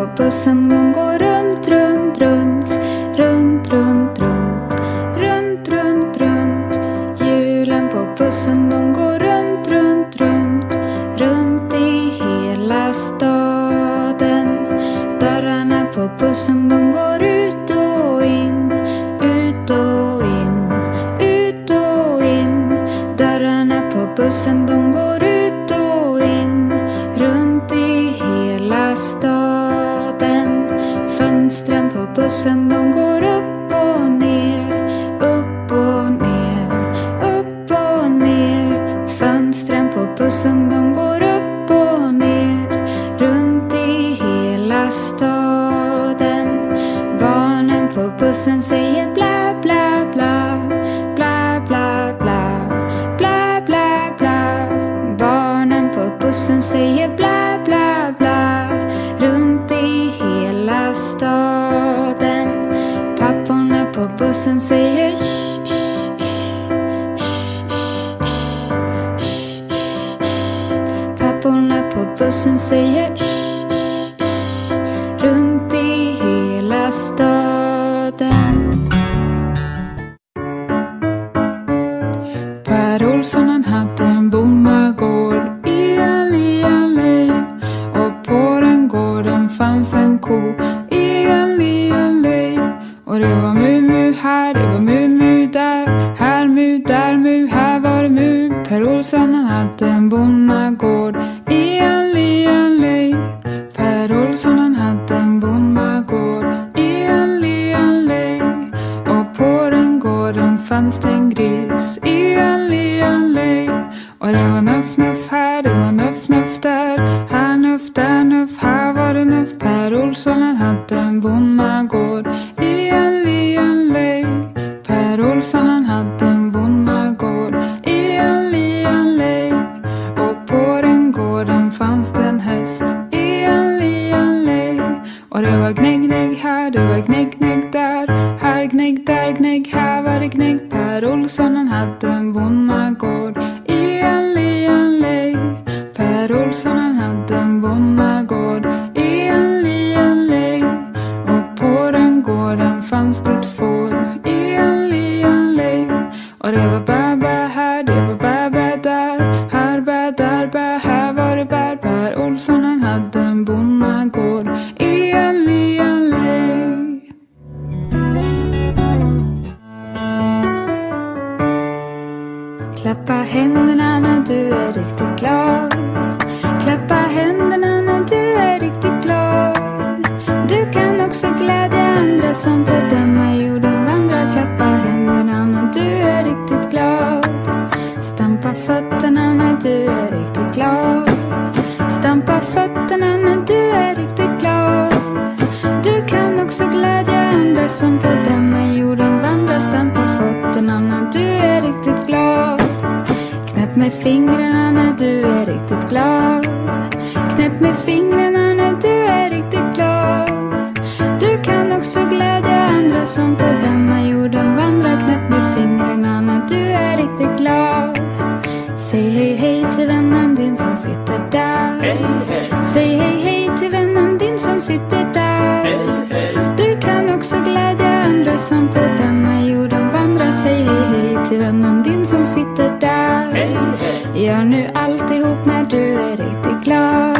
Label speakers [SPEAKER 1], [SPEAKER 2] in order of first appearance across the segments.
[SPEAKER 1] hoppas en gång går en dröm, dröm Hellström på bussen, de går upp.
[SPEAKER 2] and say it.
[SPEAKER 1] poddar. Hej, hej. Du kan också glädja andra som på denna jorden vandrar. Säg hej, hej till vännen din som sitter där. Hej, hej. Gör nu alltihop när du är riktigt glad.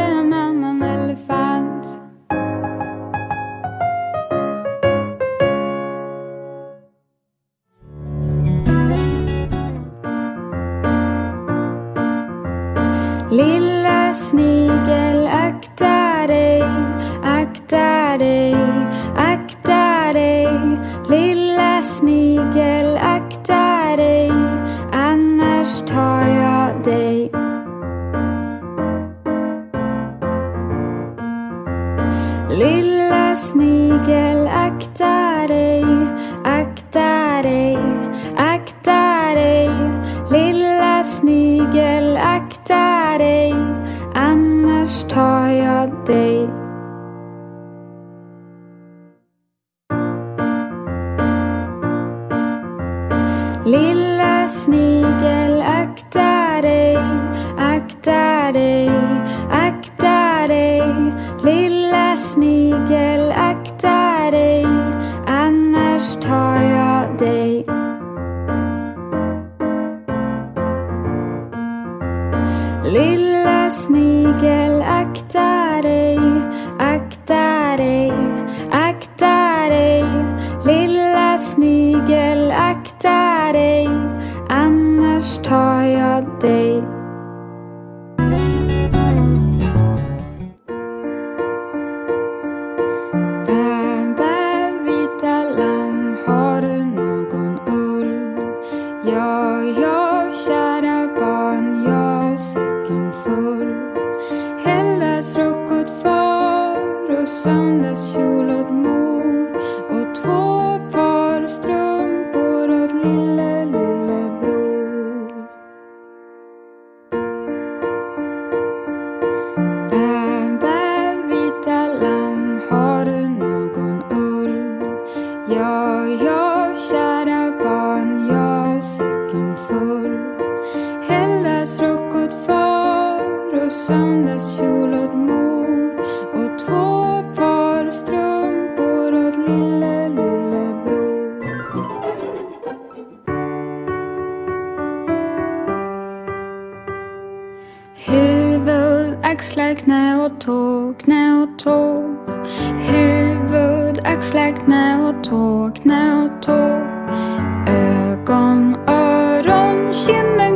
[SPEAKER 1] daddy, and much toy all day. day.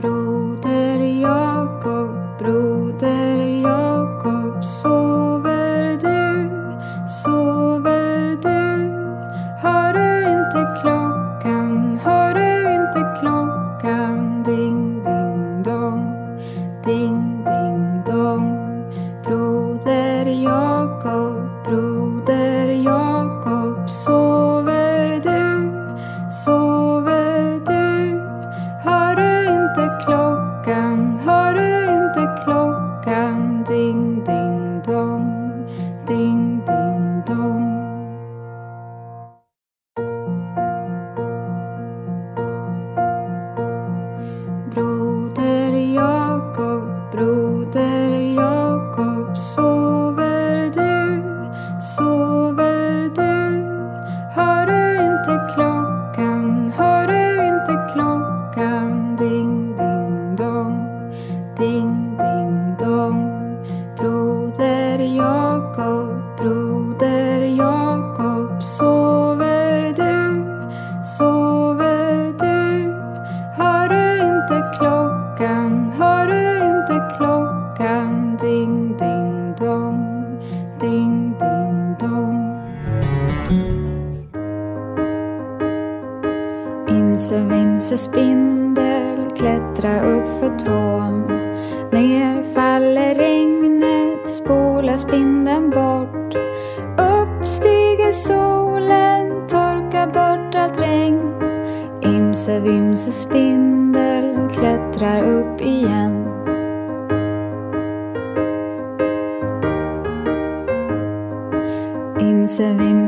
[SPEAKER 1] pro klockan? Ding, ding, dong, ding, ding, dong. Imse vimse spindel klättra upp för trån Ner faller regnet, spolar spindeln bort Upp stiger solen, torkar bort allt regn Imse vimse spindel klättrar upp igen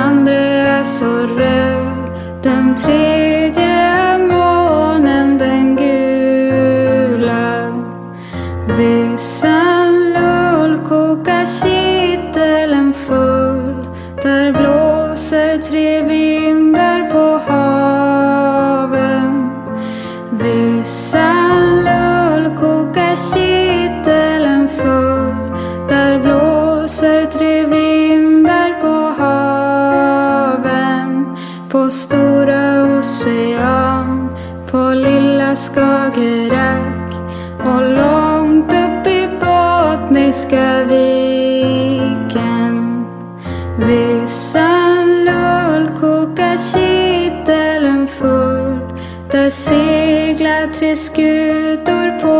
[SPEAKER 1] Andra är så röd. Den tredje Bottniska viken. Vissan lull kokar kittelen full. Där seglar tre skutor på